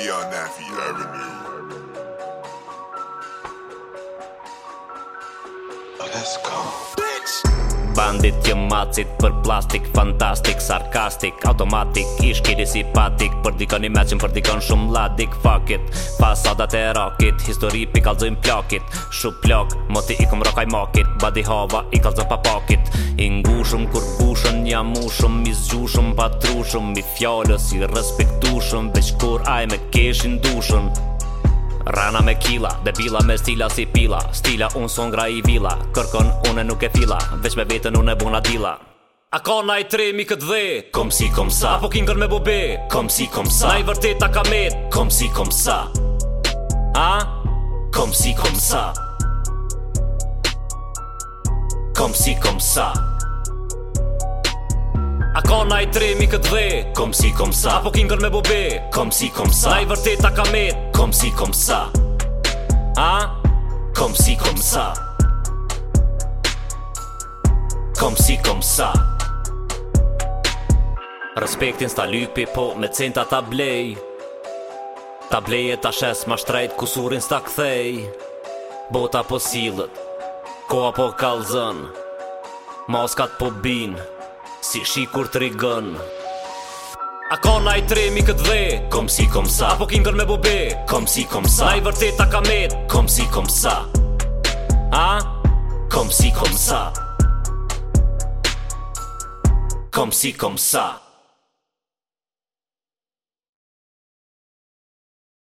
We on Naffy Avenue. Let's go. bandit Që macit për plastik Fantastik, sarkastik, automatik Ishkiri si patik Për dikon i meqin, për dikon shumë ladik Fuck it, fasadat e rakit Histori pi kalzojm plakit Shup plak, moti i kom rakaj makit Badi hava i kalzo pa pakit I ngushum kur pushën, jam ushum I zgjushum, patrushum I fjallës, i respektushum veç kur aj me keshin dushën Rana me kila, debila me stila si pila Stila unë son gra i vila, kërkon unë nuk e fila Vesh me vetën unë e buna dila A ka na i tre mi këtë dhe Kom si kom sa Apo kingër me bobe Kom si kom sa Na i vërtet ka met Kom si kom sa A? Kom Kom si kom sa Kom si kom sa A ka na i tremi këtë dhe Kom si kom sa Apo kingër me bobe Kom si kom sa Na i vërtet a ka met Kom si kom sa A? Kom si kom sa Kom si kom sa Respektin s'ta lypi po me centa ta blej Ta bleje ta shes ma shtrejt kusurin s'ta kthej Bota po silët Koa po kalzën Maskat po binë si shi kur të rigën A ka na i tremi këtë dhe, kom si kom sa A po kin gërë me bobe, kom si kom sa Na i vërteta ka met, kom si kom sa A? Kom si kom sa Kom si kom sa